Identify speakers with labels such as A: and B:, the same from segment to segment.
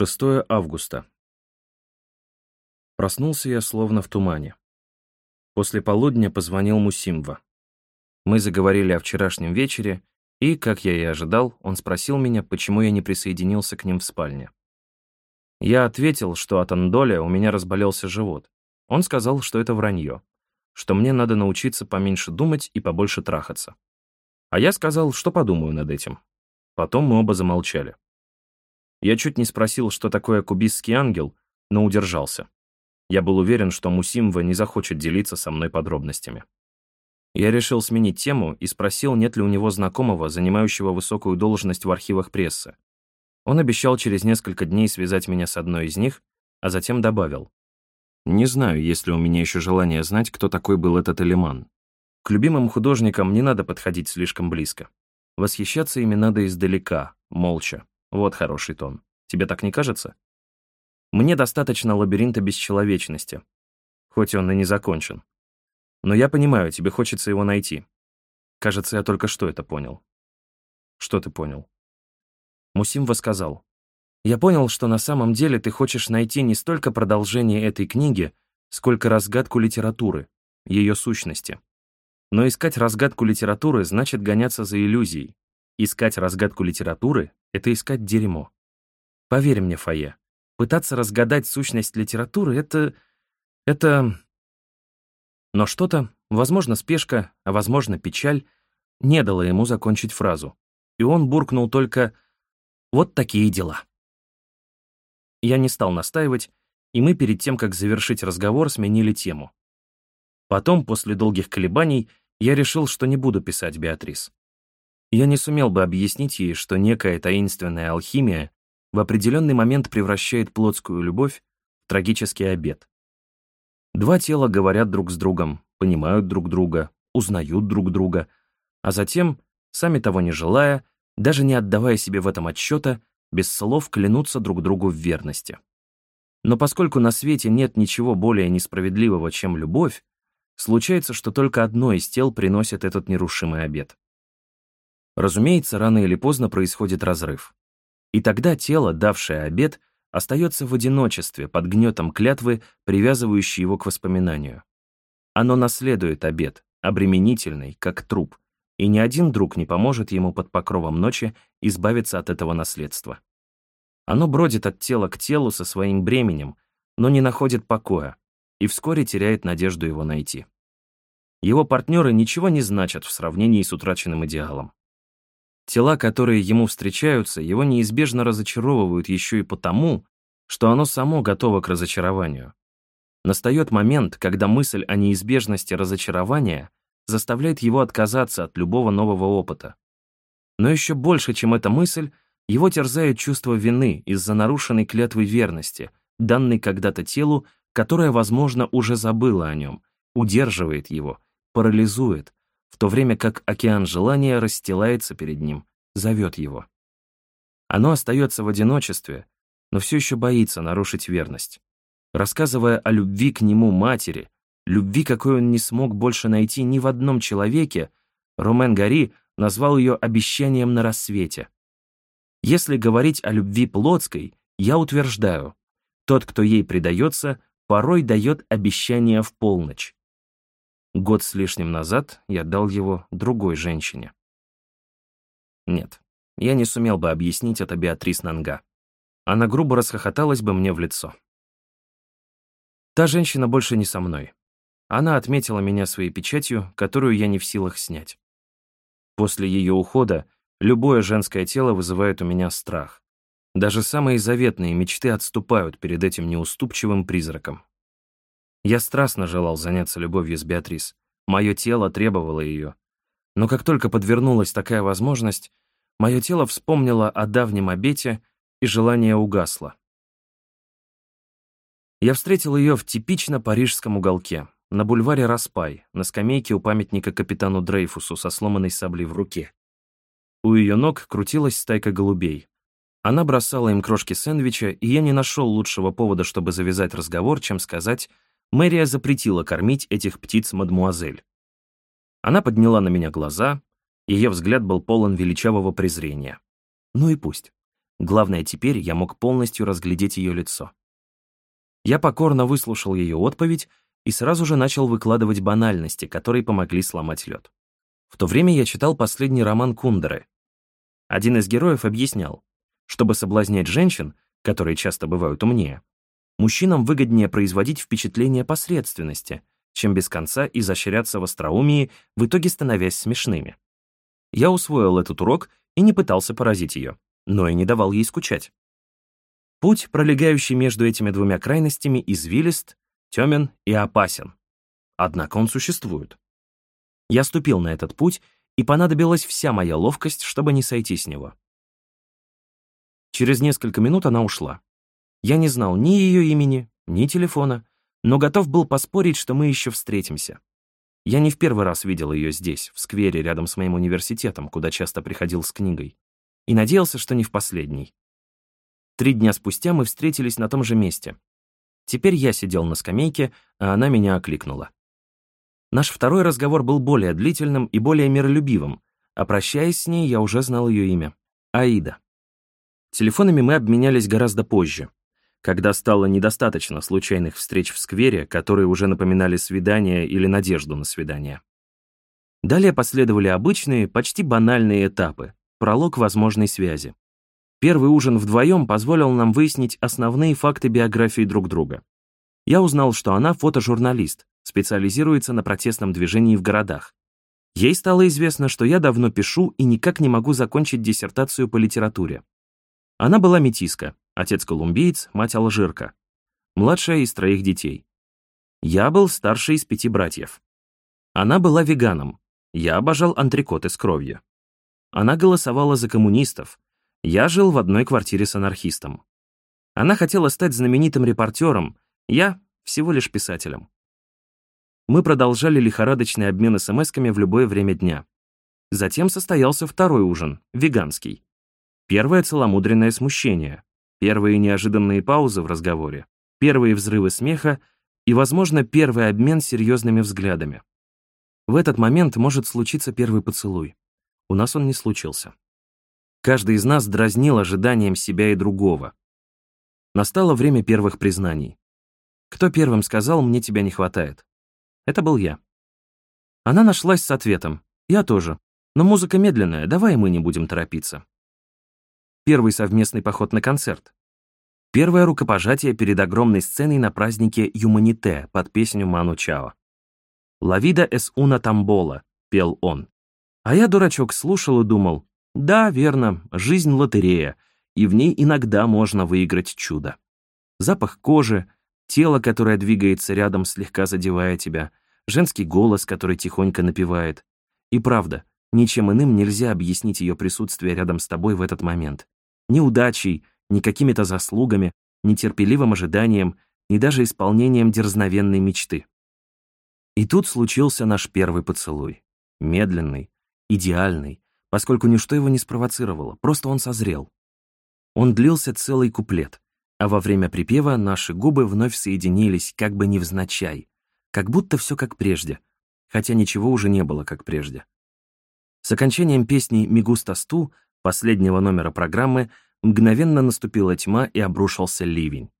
A: 6 августа. Проснулся я словно в тумане. После полудня позвонил Мусимва. Мы заговорили о вчерашнем вечере, и, как я и ожидал, он спросил меня, почему я не присоединился к ним в спальне. Я ответил, что от андоля у меня разболелся живот. Он сказал, что это вранье, что мне надо научиться поменьше думать и побольше трахаться. А я сказал, что подумаю над этим. Потом мы оба замолчали. Я чуть не спросил, что такое кубистский ангел, но удержался. Я был уверен, что Мусимва не захочет делиться со мной подробностями. Я решил сменить тему и спросил, нет ли у него знакомого, занимающего высокую должность в архивах прессы. Он обещал через несколько дней связать меня с одной из них, а затем добавил. «Не знаю, есть ли у меня еще желание знать, кто такой был этот Элиман. К любимым художникам не надо подходить слишком близко. Восхищаться ими надо издалека, молча, вот хороший тон. Тебе так не кажется? Мне достаточно лабиринта бесчеловечности, хоть он и не закончен. Но я понимаю, тебе хочется его найти. Кажется, я только что это понял. Что ты понял? Мусимва сказал. Я понял, что на самом деле ты хочешь найти не столько продолжение этой книги, сколько разгадку литературы, ее сущности. Но искать разгадку литературы значит гоняться за иллюзией, Искать разгадку литературы — это искать дерьмо. Поверь мне, Фае, пытаться разгадать сущность литературы — это... это... Но что-то, возможно, спешка, а возможно, печаль, не дало ему закончить фразу. И он буркнул только «Вот такие дела». Я не стал настаивать, и мы перед тем, как завершить разговор, сменили тему. Потом, после долгих колебаний, я решил, что не буду писать Беатрис. Я не сумел бы объяснить ей, что некая таинственная алхимия в определенный момент превращает плотскую любовь в трагический обед. Два тела говорят друг с другом, понимают друг друга, узнают друг друга, а затем, сами того не желая, даже не отдавая себе в этом отчета, без слов клянутся друг другу в верности. Но поскольку на свете нет ничего более несправедливого, чем любовь, случается, что только одно из тел приносит этот нерушимый обет. Разумеется, рано или поздно происходит разрыв. И тогда тело, давшее обед, остается в одиночестве под гнетом клятвы, привязывающей его к воспоминанию. Оно наследует обед, обременительный, как труп, и ни один друг не поможет ему под покровом ночи избавиться от этого наследства. Оно бродит от тела к телу со своим бременем, но не находит покоя, и вскоре теряет надежду его найти. Его партнеры ничего не значат в сравнении с утраченным идеалом. Тела, которые ему встречаются, его неизбежно разочаровывают еще и потому, что оно само готово к разочарованию. Настает момент, когда мысль о неизбежности разочарования заставляет его отказаться от любого нового опыта. Но еще больше, чем эта мысль, его терзает чувство вины из-за нарушенной клятвы верности, данной когда-то телу, которое, возможно, уже забыло о нем, удерживает его, парализует, в то время как океан желания расстилается перед ним, зовет его. Оно остается в одиночестве, но все еще боится нарушить верность. Рассказывая о любви к нему матери, любви, какой он не смог больше найти ни в одном человеке, Ромен Гари назвал ее обещанием на рассвете. Если говорить о любви плотской, я утверждаю, тот, кто ей предается, порой дает обещание в полночь. Год с лишним назад я дал его другой женщине. Нет, я не сумел бы объяснить это Беатрис Нанга. Она грубо расхохоталась бы мне в лицо. Та женщина больше не со мной. Она отметила меня своей печатью, которую я не в силах снять. После ее ухода любое женское тело вызывает у меня страх. Даже самые заветные мечты отступают перед этим неуступчивым призраком. Я страстно желал заняться любовью с Беатрис. Мое тело требовало ее. Но как только подвернулась такая возможность, мое тело вспомнило о давнем обете, и желание угасло. Я встретил ее в типично парижском уголке, на бульваре Распай, на скамейке у памятника капитану Дрейфусу со сломанной саблей в руке. У ее ног крутилась стайка голубей. Она бросала им крошки сэндвича, и я не нашел лучшего повода, чтобы завязать разговор, чем сказать Мэрия запретила кормить этих птиц мадмуазель. Она подняла на меня глаза, ее взгляд был полон величавого презрения. Ну и пусть. Главное, теперь я мог полностью разглядеть ее лицо. Я покорно выслушал ее отповедь и сразу же начал выкладывать банальности, которые помогли сломать лед. В то время я читал последний роман Кундеры. Один из героев объяснял, чтобы соблазнять женщин, которые часто бывают умнее, мужчинам выгоднее производить впечатление посредственности, чем без конца изощряться в остроумии, в итоге становясь смешными. Я усвоил этот урок и не пытался поразить ее, но и не давал ей скучать. Путь, пролегающий между этими двумя крайностями, извилист, темен и опасен. Однако он существует. Я ступил на этот путь, и понадобилась вся моя ловкость, чтобы не сойти с него. Через несколько минут она ушла. Я не знал ни ее имени, ни телефона, но готов был поспорить, что мы еще встретимся. Я не в первый раз видел ее здесь, в сквере рядом с моим университетом, куда часто приходил с книгой, и надеялся, что не в последний. Три дня спустя мы встретились на том же месте. Теперь я сидел на скамейке, а она меня окликнула. Наш второй разговор был более длительным и более миролюбивым, а прощаясь с ней, я уже знал ее имя — Аида. Телефонами мы обменялись гораздо позже, когда стало недостаточно случайных встреч в сквере, которые уже напоминали свидание или надежду на свидание. Далее последовали обычные, почти банальные этапы, пролог возможной связи. Первый ужин вдвоем позволил нам выяснить основные факты биографии друг друга. Я узнал, что она фотожурналист, специализируется на протестном движении в городах. Ей стало известно, что я давно пишу и никак не могу закончить диссертацию по литературе. Она была метиска, отец колумбиец, мать алжирка, младшая из троих детей. Я был старший из пяти братьев. Она была веганом, я обожал антрикоты с кровью. Она голосовала за коммунистов, я жил в одной квартире с анархистом. Она хотела стать знаменитым репортером, я всего лишь писателем. Мы продолжали лихорадочный обмен смс-ками в любое время дня. Затем состоялся второй ужин, веганский. Первое целомудренное смущение, первые неожиданные паузы в разговоре, первые взрывы смеха и, возможно, первый обмен серьезными взглядами. В этот момент может случиться первый поцелуй. У нас он не случился. Каждый из нас дразнил ожиданием себя и другого. Настало время первых признаний. Кто первым сказал «мне тебя не хватает»? Это был я. Она нашлась с ответом. Я тоже. Но музыка медленная, давай мы не будем торопиться. Первый совместный поход на концерт. Первое рукопожатие перед огромной сценой на празднике Юманите под песню Ману Чао. «La vida es una tambola», — пел он. А я, дурачок, слушал и думал, да, верно, жизнь лотерея, и в ней иногда можно выиграть чудо. Запах кожи, тело, которое двигается рядом, слегка задевая тебя, женский голос, который тихонько напевает. И правда, ничем иным нельзя объяснить ее присутствие рядом с тобой в этот момент ни удачей, ни какими-то заслугами, ни терпеливым ожиданием, ни даже исполнением дерзновенной мечты. И тут случился наш первый поцелуй. Медленный, идеальный, поскольку ничто его не спровоцировало, просто он созрел. Он длился целый куплет, а во время припева наши губы вновь соединились, как бы невзначай, как будто все как прежде, хотя ничего уже не было как прежде. С окончанием песни «Мигуста сту» последнего номера программы мгновенно наступила тьма и обрушился ливень.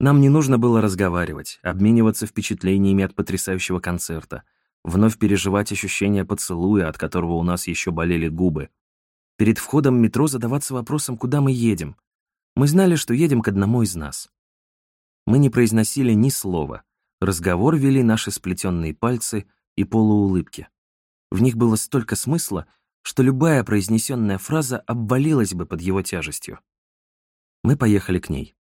A: Нам не нужно было разговаривать, обмениваться впечатлениями от потрясающего концерта, вновь переживать ощущение поцелуя, от которого у нас еще болели губы. Перед входом метро задаваться вопросом, куда мы едем. Мы знали, что едем к одному из нас. Мы не произносили ни слова. Разговор вели наши сплетенные пальцы и полуулыбки. В них было столько смысла, что любая произнесенная фраза обвалилась бы под его тяжестью. Мы поехали к ней.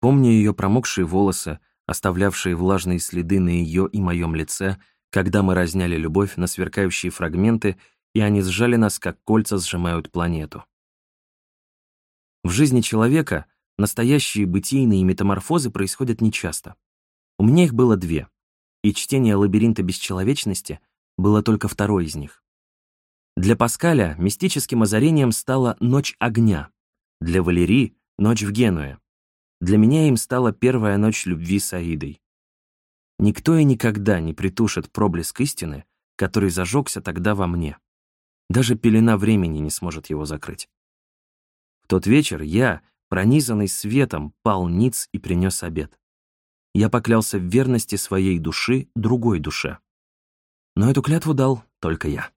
A: Помню ее промокшие волосы, оставлявшие влажные следы на ее и моем лице, когда мы разняли любовь на сверкающие фрагменты, и они сжали нас, как кольца сжимают планету. В жизни человека настоящие бытийные метаморфозы происходят нечасто. У меня их было две, и чтение лабиринта бесчеловечности было только второй из них. Для Паскаля мистическим озарением стала «Ночь огня», для Валерии — «Ночь в Генуе». Для меня им стала первая ночь любви с Аидой. Никто и никогда не притушит проблеск истины, который зажегся тогда во мне. Даже пелена времени не сможет его закрыть. В тот вечер я, пронизанный светом, пал ниц и принес обед. Я поклялся в верности своей души другой душе. Но эту клятву дал только я.